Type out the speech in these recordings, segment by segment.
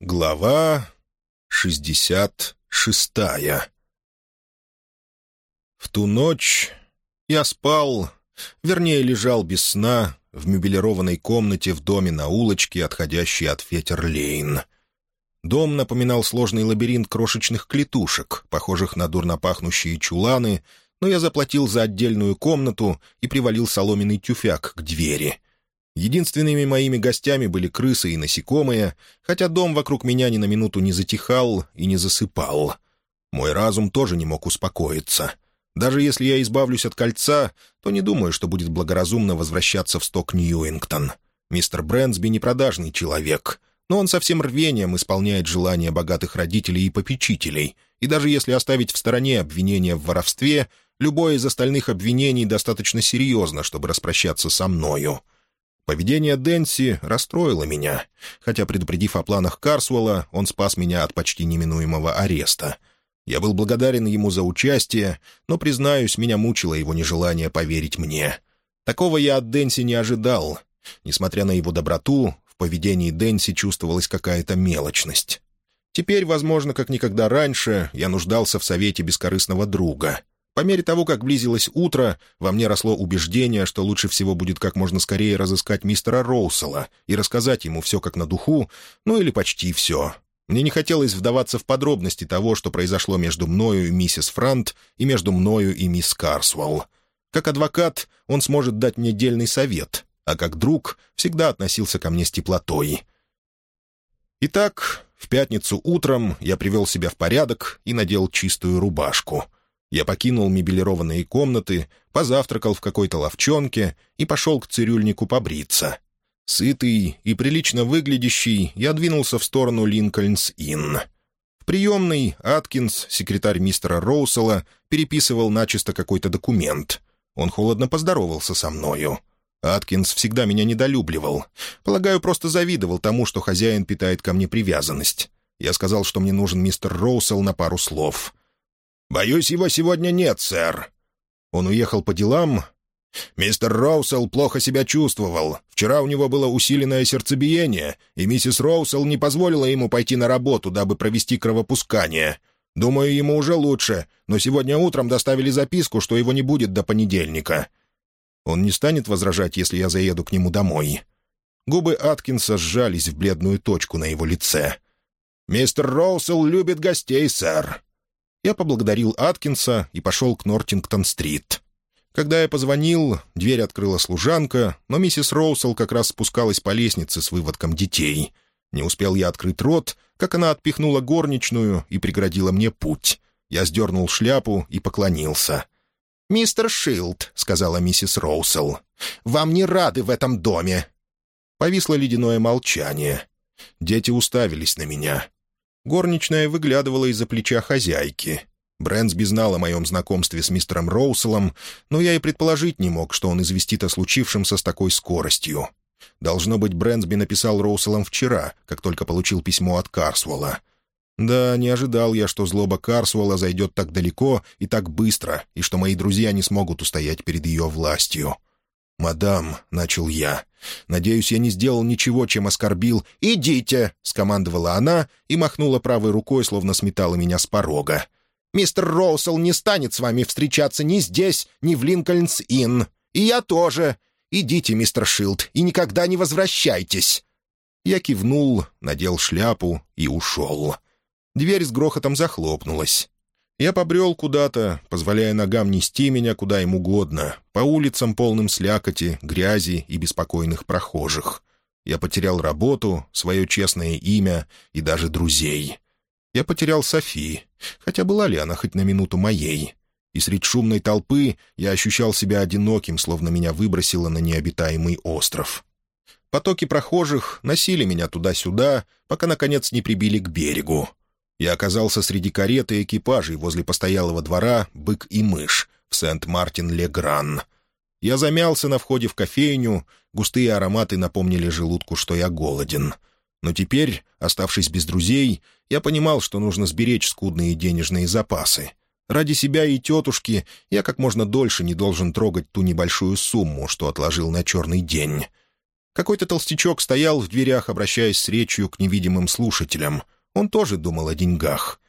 Глава шестьдесят шестая В ту ночь я спал, вернее, лежал без сна в мебелированной комнате в доме на улочке, отходящей от Фетерлейн. Дом напоминал сложный лабиринт крошечных клетушек, похожих на дурно пахнущие чуланы, но я заплатил за отдельную комнату и привалил соломенный тюфяк к двери — Единственными моими гостями были крысы и насекомые, хотя дом вокруг меня ни на минуту не затихал и не засыпал. Мой разум тоже не мог успокоиться. Даже если я избавлюсь от кольца, то не думаю, что будет благоразумно возвращаться в сток Ньюингтон. Мистер Брэнсби не человек, но он со всем рвением исполняет желания богатых родителей и попечителей, и даже если оставить в стороне обвинения в воровстве, любое из остальных обвинений достаточно серьезно, чтобы распрощаться со мною — Поведение Дэнси расстроило меня, хотя, предупредив о планах Карсуэлла, он спас меня от почти неминуемого ареста. Я был благодарен ему за участие, но, признаюсь, меня мучило его нежелание поверить мне. Такого я от Дэнси не ожидал. Несмотря на его доброту, в поведении Дэнси чувствовалась какая-то мелочность. Теперь, возможно, как никогда раньше, я нуждался в совете бескорыстного друга — по мере того, как близилось утро, во мне росло убеждение, что лучше всего будет как можно скорее разыскать мистера Роусела и рассказать ему все как на духу, ну или почти все. Мне не хотелось вдаваться в подробности того, что произошло между мною и миссис Франт и между мною и мисс Карсвелл. Как адвокат он сможет дать мне дельный совет, а как друг всегда относился ко мне с теплотой. Итак, в пятницу утром я привел себя в порядок и надел чистую рубашку — я покинул мебелированные комнаты, позавтракал в какой-то ловчонке и пошел к цирюльнику побриться. Сытый и прилично выглядящий, я двинулся в сторону Линкольнс-Инн. В приемной Аткинс, секретарь мистера Роусела, переписывал начисто какой-то документ. Он холодно поздоровался со мною. Аткинс всегда меня недолюбливал. Полагаю, просто завидовал тому, что хозяин питает ко мне привязанность. Я сказал, что мне нужен мистер Роусел на пару слов — «Боюсь, его сегодня нет, сэр». Он уехал по делам. Мистер Роусел плохо себя чувствовал. Вчера у него было усиленное сердцебиение, и миссис Роусел не позволила ему пойти на работу, дабы провести кровопускание. Думаю, ему уже лучше, но сегодня утром доставили записку, что его не будет до понедельника. Он не станет возражать, если я заеду к нему домой. Губы Аткинса сжались в бледную точку на его лице. «Мистер Роусел любит гостей, сэр. Я поблагодарил Аткинса и пошел к Нортингтон-стрит. Когда я позвонил, дверь открыла служанка, но миссис Роусел как раз спускалась по лестнице с выводком детей. Не успел я открыть рот, как она отпихнула горничную и преградила мне путь. Я сдернул шляпу и поклонился. «Мистер Шилд», — сказала миссис Роусел, — «вам не рады в этом доме». Повисло ледяное молчание. Дети уставились на меня. Горничная выглядывала из-за плеча хозяйки. Брэнсби знал о моем знакомстве с мистером Роуселом, но я и предположить не мог, что он известит о случившемся с такой скоростью. Должно быть, Брэнсби написал Роуселам вчера, как только получил письмо от Карсуэлла. Да, не ожидал я, что злоба Карсуэлла зайдет так далеко и так быстро, и что мои друзья не смогут устоять перед ее властью. «Мадам», — начал я, — «надеюсь, я не сделал ничего, чем оскорбил». «Идите», — скомандовала она и махнула правой рукой, словно сметала меня с порога. «Мистер Роусел не станет с вами встречаться ни здесь, ни в Линкольнс-Инн. И я тоже. Идите, мистер Шилд, и никогда не возвращайтесь». Я кивнул, надел шляпу и ушел. Дверь с грохотом захлопнулась. Я побрел куда-то, позволяя ногам нести меня куда им угодно, по улицам полным слякоти, грязи и беспокойных прохожих. Я потерял работу, свое честное имя и даже друзей. Я потерял Софи, хотя была ли она хоть на минуту моей. И среди шумной толпы я ощущал себя одиноким, словно меня выбросило на необитаемый остров. Потоки прохожих носили меня туда-сюда, пока, наконец, не прибили к берегу. Я оказался среди кареты и экипажей возле постоялого двора «Бык и мышь» в Сент-Мартин-Ле-Гран. Я замялся на входе в кофейню, густые ароматы напомнили желудку, что я голоден. Но теперь, оставшись без друзей, я понимал, что нужно сберечь скудные денежные запасы. Ради себя и тетушки я как можно дольше не должен трогать ту небольшую сумму, что отложил на черный день. Какой-то толстячок стоял в дверях, обращаясь с речью к невидимым слушателям. Он тоже думал о деньгах.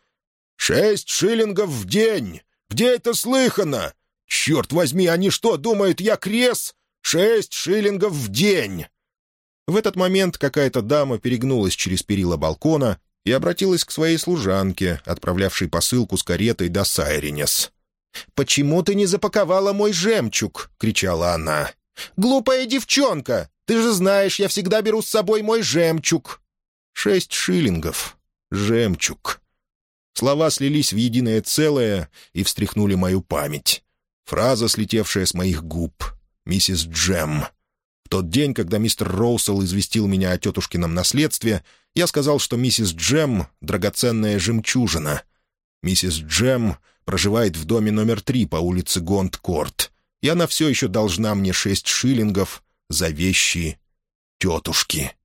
«Шесть шиллингов в день! Где это слыхано? Черт возьми, они что, думают, я крес? Шесть шиллингов в день!» В этот момент какая-то дама перегнулась через перила балкона и обратилась к своей служанке, отправлявшей посылку с каретой до Сайринес. «Почему ты не запаковала мой жемчуг?» — кричала она. «Глупая девчонка! Ты же знаешь, я всегда беру с собой мой жемчуг». Шесть шиллингов. Жемчуг. Слова слились в единое целое и встряхнули мою память. Фраза, слетевшая с моих губ. «Миссис Джем». В тот день, когда мистер Роусел известил меня о тетушкином наследстве, я сказал, что миссис Джем — драгоценная жемчужина. Миссис Джем проживает в доме номер три по улице Гонд-Корт, и она все еще должна мне шесть шиллингов за вещи тетушки.